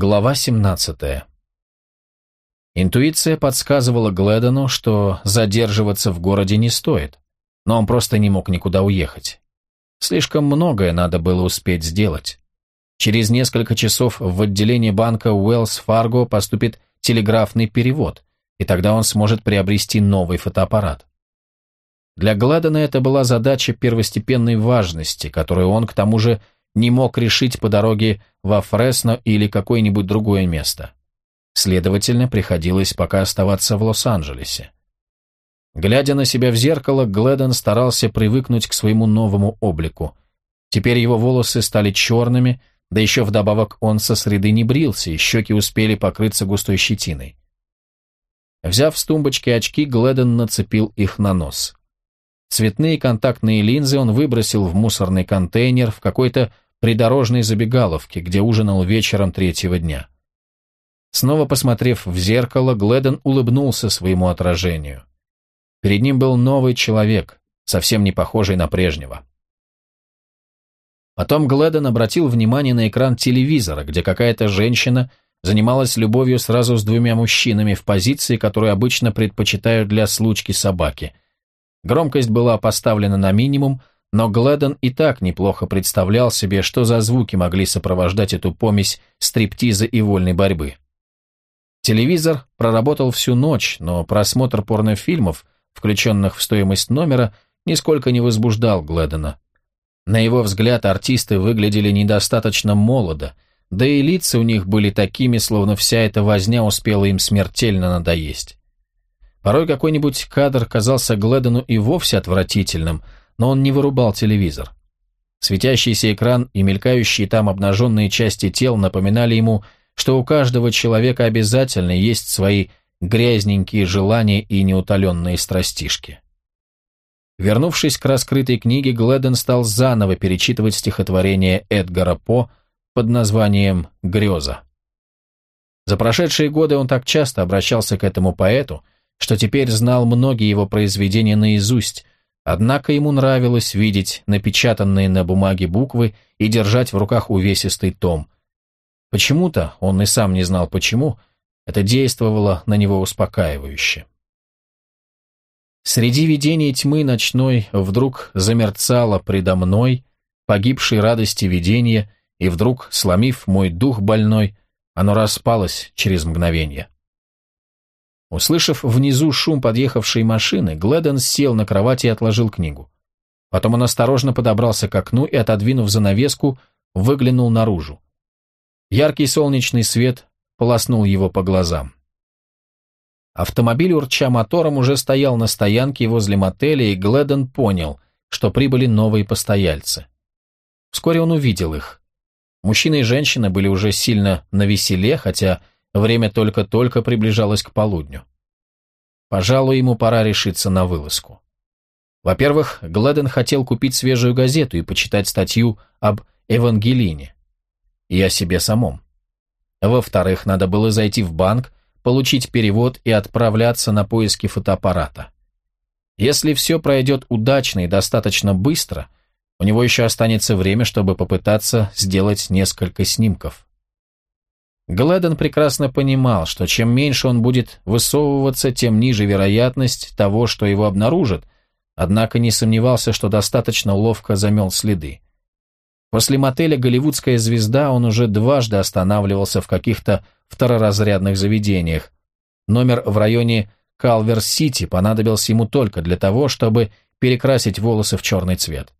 Глава 17. Интуиция подсказывала Гледону, что задерживаться в городе не стоит, но он просто не мог никуда уехать. Слишком многое надо было успеть сделать. Через несколько часов в отделение банка Уэллс Фарго поступит телеграфный перевод, и тогда он сможет приобрести новый фотоаппарат. Для Гледона это была задача первостепенной важности, которую он, к тому же, не мог решить по дороге во Фресно или какое-нибудь другое место. Следовательно, приходилось пока оставаться в Лос-Анджелесе. Глядя на себя в зеркало, Гледон старался привыкнуть к своему новому облику. Теперь его волосы стали черными, да еще вдобавок он со среды не брился, и щеки успели покрыться густой щетиной. Взяв с тумбочки очки, Гледон нацепил их на нос. Цветные контактные линзы он выбросил в мусорный контейнер в какой-то придорожной забегаловке, где ужинал вечером третьего дня. Снова посмотрев в зеркало, Гледон улыбнулся своему отражению. Перед ним был новый человек, совсем не похожий на прежнего. Потом Гледон обратил внимание на экран телевизора, где какая-то женщина занималась любовью сразу с двумя мужчинами в позиции, которую обычно предпочитают для случки собаки. Громкость была поставлена на минимум, но Гледон и так неплохо представлял себе, что за звуки могли сопровождать эту помесь стриптиза и вольной борьбы. Телевизор проработал всю ночь, но просмотр порнофильмов, включенных в стоимость номера, нисколько не возбуждал Гледона. На его взгляд артисты выглядели недостаточно молодо, да и лица у них были такими, словно вся эта возня успела им смертельно надоесть. Порой какой-нибудь кадр казался Гледону и вовсе отвратительным – но он не вырубал телевизор. Светящийся экран и мелькающие там обнаженные части тел напоминали ему, что у каждого человека обязательно есть свои грязненькие желания и неутоленные страстишки. Вернувшись к раскрытой книге, Гледен стал заново перечитывать стихотворение Эдгара По под названием «Греза». За прошедшие годы он так часто обращался к этому поэту, что теперь знал многие его произведения наизусть, Однако ему нравилось видеть напечатанные на бумаге буквы и держать в руках увесистый том. Почему-то, он и сам не знал почему, это действовало на него успокаивающе. Среди видений тьмы ночной вдруг замерцало предо мной погибшей радости видения, и вдруг, сломив мой дух больной, оно распалось через мгновение. Услышав внизу шум подъехавшей машины, Гледен сел на кровати и отложил книгу. Потом он осторожно подобрался к окну и, отодвинув занавеску, выглянул наружу. Яркий солнечный свет полоснул его по глазам. Автомобиль, урча мотором, уже стоял на стоянке возле мотеля, и Гледен понял, что прибыли новые постояльцы. Вскоре он увидел их. Мужчина и женщина были уже сильно навеселе, хотя Время только-только приближалось к полудню. Пожалуй, ему пора решиться на вылазку. Во-первых, Гледен хотел купить свежую газету и почитать статью об Евангелине и о себе самом. Во-вторых, надо было зайти в банк, получить перевод и отправляться на поиски фотоаппарата. Если все пройдет удачно и достаточно быстро, у него еще останется время, чтобы попытаться сделать несколько снимков. Гледен прекрасно понимал, что чем меньше он будет высовываться, тем ниже вероятность того, что его обнаружат, однако не сомневался, что достаточно ловко замел следы. После мотеля «Голливудская звезда» он уже дважды останавливался в каких-то второразрядных заведениях. Номер в районе Калвер-Сити понадобился ему только для того, чтобы перекрасить волосы в черный цвет.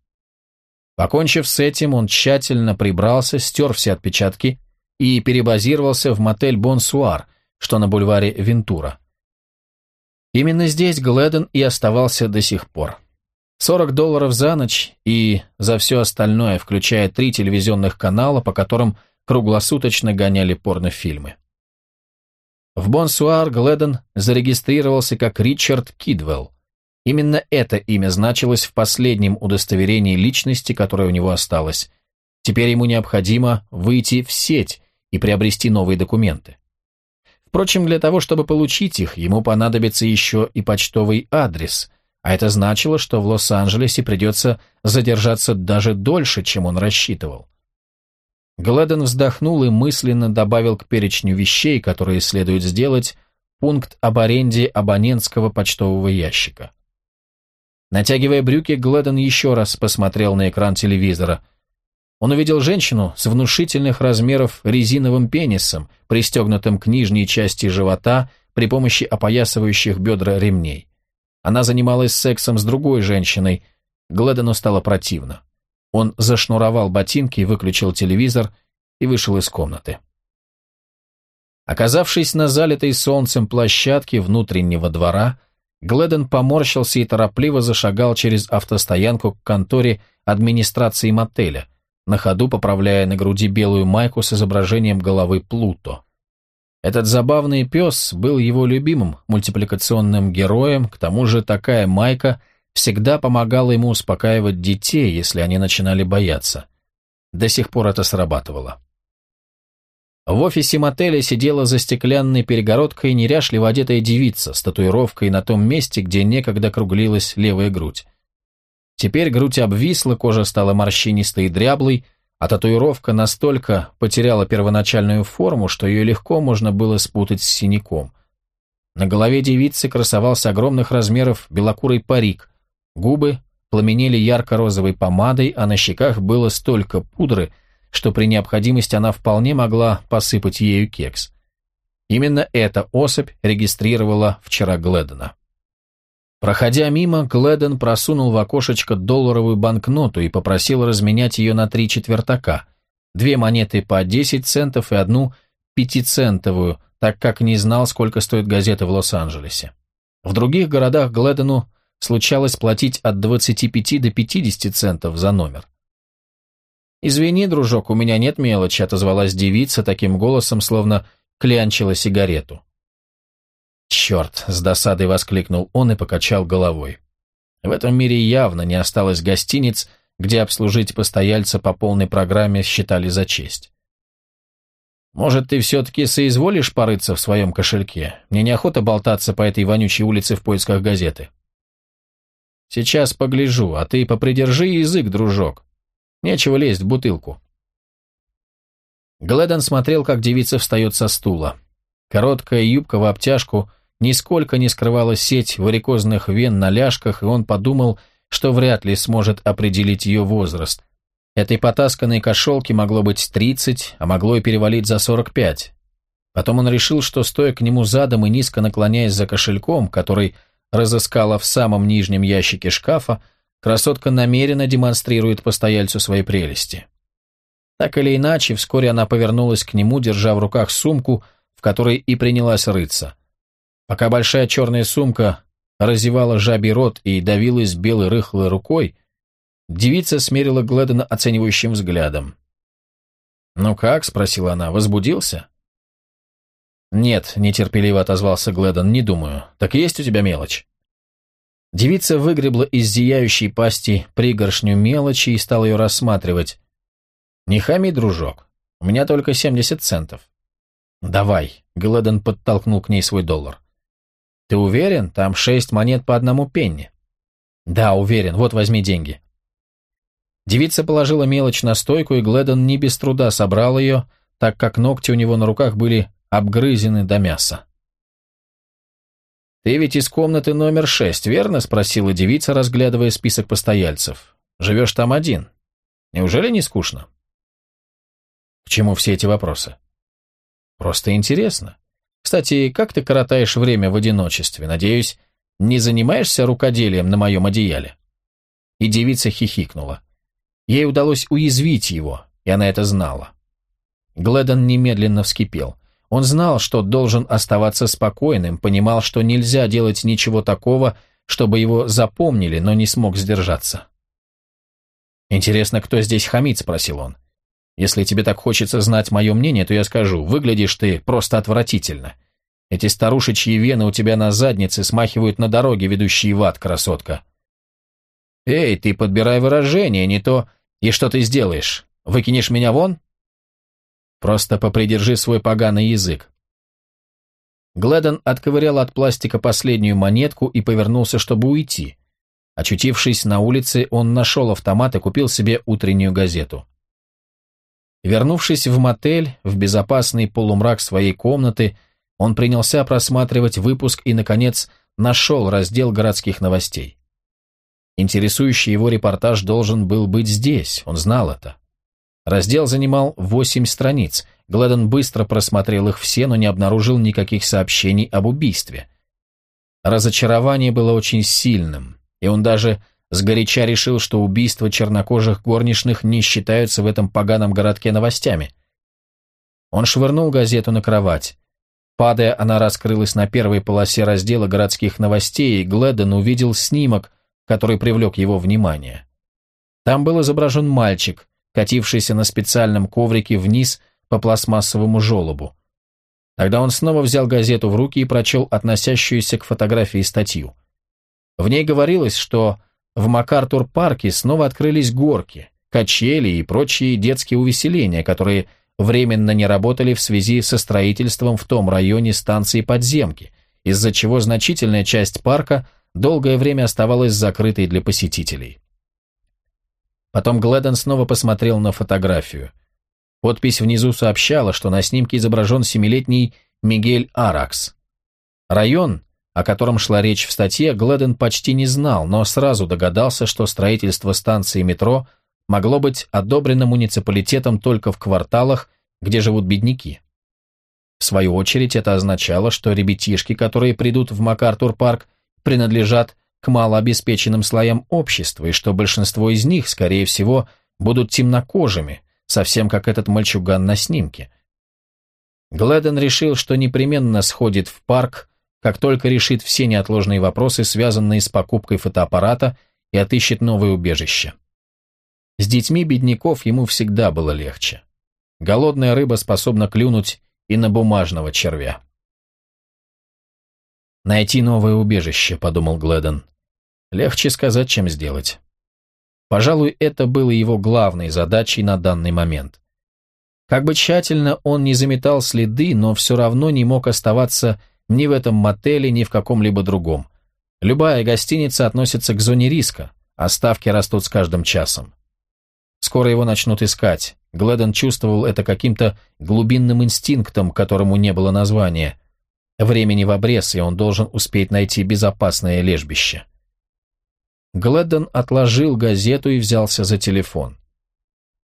Покончив с этим, он тщательно прибрался, стер все отпечатки и перебазировался в мотель «Бонсуар», что на бульваре Вентура. Именно здесь Гледен и оставался до сих пор. 40 долларов за ночь и за все остальное, включая три телевизионных канала, по которым круглосуточно гоняли порнофильмы. В Бонсуар Гледен зарегистрировался как Ричард Кидвелл. Именно это имя значилось в последнем удостоверении личности, которое у него осталось. Теперь ему необходимо выйти в сеть и приобрести новые документы. Впрочем, для того, чтобы получить их, ему понадобится еще и почтовый адрес, а это значило, что в Лос-Анджелесе придется задержаться даже дольше, чем он рассчитывал. Гладен вздохнул и мысленно добавил к перечню вещей, которые следует сделать, пункт об аренде абонентского почтового ящика. Натягивая брюки, Гледон еще раз посмотрел на экран телевизора. Он увидел женщину с внушительных размеров резиновым пенисом, пристегнутым к нижней части живота при помощи опоясывающих бедра ремней. Она занималась сексом с другой женщиной. Гледону стало противно. Он зашнуровал ботинки, выключил телевизор и вышел из комнаты. Оказавшись на залитой солнцем площадке внутреннего двора, Гледен поморщился и торопливо зашагал через автостоянку к конторе администрации мотеля, на ходу поправляя на груди белую майку с изображением головы Плуто. Этот забавный пес был его любимым мультипликационным героем, к тому же такая майка всегда помогала ему успокаивать детей, если они начинали бояться. До сих пор это срабатывало. В офисе мотеля сидела за стеклянной перегородкой неряшливо одетая девица с татуировкой на том месте, где некогда круглилась левая грудь. Теперь грудь обвисла, кожа стала морщинистой и дряблой, а татуировка настолько потеряла первоначальную форму, что ее легко можно было спутать с синяком. На голове девицы красовался огромных размеров белокурый парик, губы пламенели ярко-розовой помадой, а на щеках было столько пудры, что при необходимости она вполне могла посыпать ею кекс. Именно эта особь регистрировала вчера Гледена. Проходя мимо, Гледен просунул в окошечко долларовую банкноту и попросил разменять ее на три четвертака, две монеты по 10 центов и одну пятицентовую, так как не знал, сколько стоит газета в Лос-Анджелесе. В других городах Гледену случалось платить от 25 до 50 центов за номер. «Извини, дружок, у меня нет мелочи», — отозвалась девица таким голосом, словно клянчила сигарету. «Черт!» — с досадой воскликнул он и покачал головой. В этом мире явно не осталось гостиниц, где обслужить постояльца по полной программе считали за честь. «Может, ты все-таки соизволишь порыться в своем кошельке? Мне неохота болтаться по этой вонючей улице в поисках газеты». «Сейчас погляжу, а ты попридержи язык, дружок. Нечего лезть в бутылку». Гледон смотрел, как девица встает со стула. Короткая юбка в обтяжку нисколько не скрывала сеть варикозных вен на ляжках, и он подумал, что вряд ли сможет определить ее возраст. Этой потасканной кошелке могло быть 30, а могло и перевалить за 45. Потом он решил, что, стоя к нему задом и низко наклоняясь за кошельком, который разыскала в самом нижнем ящике шкафа, красотка намеренно демонстрирует постояльцу свои прелести. Так или иначе, вскоре она повернулась к нему, держа в руках сумку, в которой и принялась рыться. Пока большая черная сумка разевала жабий рот и давилась белой рыхлой рукой, девица смерила Гледона оценивающим взглядом. «Ну как?» — спросила она. «Возбудился?» «Нет», — нетерпеливо отозвался Гледон, — «не думаю. Так есть у тебя мелочь?» Девица выгребла из зияющей пасти пригоршню мелочи и стала ее рассматривать. «Не хами, дружок. У меня только семьдесят центов». «Давай», — Гледон подтолкнул к ней свой доллар. «Ты уверен? Там шесть монет по одному пенни». «Да, уверен. Вот возьми деньги». Девица положила мелочь на стойку, и Гледон не без труда собрал ее, так как ногти у него на руках были обгрызены до мяса. «Ты ведь из комнаты номер шесть, верно?» — спросила девица, разглядывая список постояльцев. «Живешь там один. Неужели не скучно?» «К чему все эти вопросы?» «Просто интересно. Кстати, как ты коротаешь время в одиночестве? Надеюсь, не занимаешься рукоделием на моем одеяле?» И девица хихикнула. Ей удалось уязвить его, и она это знала. Гледон немедленно вскипел. Он знал, что должен оставаться спокойным, понимал, что нельзя делать ничего такого, чтобы его запомнили, но не смог сдержаться. «Интересно, кто здесь хамит?» – спросил он. Если тебе так хочется знать мое мнение, то я скажу, выглядишь ты просто отвратительно. Эти старушечьи вены у тебя на заднице смахивают на дороге, ведущие в ад, красотка. Эй, ты подбирай выражение, не то... И что ты сделаешь? Выкинешь меня вон? Просто попридержи свой поганый язык. Гледон отковырял от пластика последнюю монетку и повернулся, чтобы уйти. Очутившись на улице, он нашел автомат и купил себе утреннюю газету. Вернувшись в мотель, в безопасный полумрак своей комнаты, он принялся просматривать выпуск и, наконец, нашел раздел городских новостей. Интересующий его репортаж должен был быть здесь, он знал это. Раздел занимал восемь страниц. Гледон быстро просмотрел их все, но не обнаружил никаких сообщений об убийстве. Разочарование было очень сильным, и он даже сгоряча решил, что убийства чернокожих горничных не считаются в этом поганом городке новостями. Он швырнул газету на кровать. Падая, она раскрылась на первой полосе раздела городских новостей, и Гледон увидел снимок, который привлек его внимание. Там был изображен мальчик, катившийся на специальном коврике вниз по пластмассовому желобу. Тогда он снова взял газету в руки и прочел относящуюся к фотографии статью. В ней говорилось, что в МакАртур-парке снова открылись горки, качели и прочие детские увеселения, которые временно не работали в связи со строительством в том районе станции подземки, из-за чего значительная часть парка долгое время оставалась закрытой для посетителей. Потом Гледон снова посмотрел на фотографию. Подпись внизу сообщала, что на снимке изображен семилетний Мигель Аракс. Район, о котором шла речь в статье, Гледен почти не знал, но сразу догадался, что строительство станции метро могло быть одобрено муниципалитетом только в кварталах, где живут бедняки. В свою очередь это означало, что ребятишки, которые придут в МакАртур-парк, принадлежат к малообеспеченным слоям общества, и что большинство из них, скорее всего, будут темнокожими, совсем как этот мальчуган на снимке. Гледен решил, что непременно сходит в парк, как только решит все неотложные вопросы, связанные с покупкой фотоаппарата, и отыщет новое убежище. С детьми бедняков ему всегда было легче. Голодная рыба способна клюнуть и на бумажного червя. «Найти новое убежище», — подумал Гледон. «Легче сказать, чем сделать». Пожалуй, это было его главной задачей на данный момент. Как бы тщательно он не заметал следы, но все равно не мог оставаться ни в этом мотеле, ни в каком-либо другом. Любая гостиница относится к зоне риска, а ставки растут с каждым часом. Скоро его начнут искать. Гледон чувствовал это каким-то глубинным инстинктом, которому не было названия. Времени в обрез, и он должен успеть найти безопасное лежбище. Гледдон отложил газету и взялся за телефон.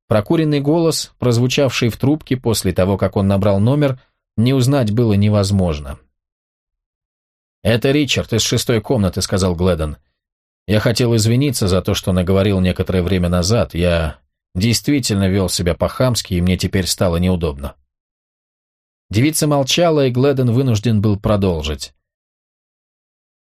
Прокуренный голос, прозвучавший в трубке после того, как он набрал номер, не узнать было невозможно. «Это Ричард из шестой комнаты», — сказал Гледдон. «Я хотел извиниться за то, что наговорил некоторое время назад. Я действительно вел себя по-хамски, и мне теперь стало неудобно». Девица молчала, и Гледен вынужден был продолжить.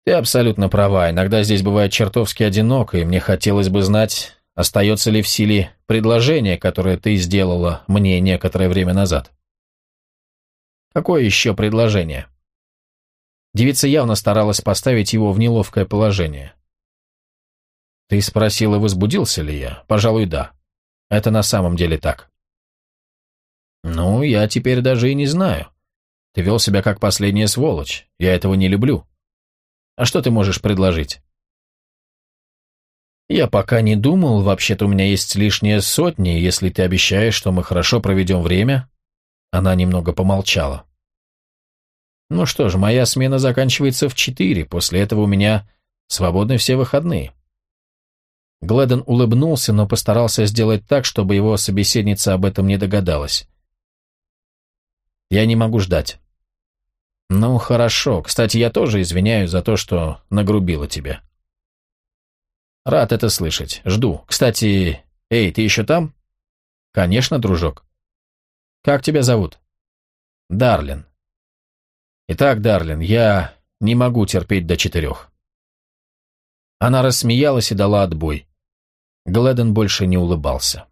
«Ты абсолютно права. Иногда здесь бывает чертовски одиноко, и мне хотелось бы знать, остается ли в силе предложение, которое ты сделала мне некоторое время назад». «Какое еще предложение?» Девица явно старалась поставить его в неловкое положение. «Ты спросила, возбудился ли я? Пожалуй, да. Это на самом деле так». «Ну, я теперь даже и не знаю. Ты вел себя как последняя сволочь. Я этого не люблю. А что ты можешь предложить?» «Я пока не думал. Вообще-то у меня есть лишние сотни, если ты обещаешь, что мы хорошо проведем время». Она немного помолчала. «Ну что ж, моя смена заканчивается в четыре. После этого у меня свободны все выходные». Гледон улыбнулся, но постарался сделать так, чтобы его собеседница об этом не догадалась. Я не могу ждать. Ну, хорошо. Кстати, я тоже извиняюсь за то, что нагрубила тебе. Рад это слышать. Жду. Кстати, эй, ты еще там? Конечно, дружок. Как тебя зовут? Дарлин. Итак, Дарлин, я не могу терпеть до четырех. Она рассмеялась и дала отбой. Гледен больше не улыбался.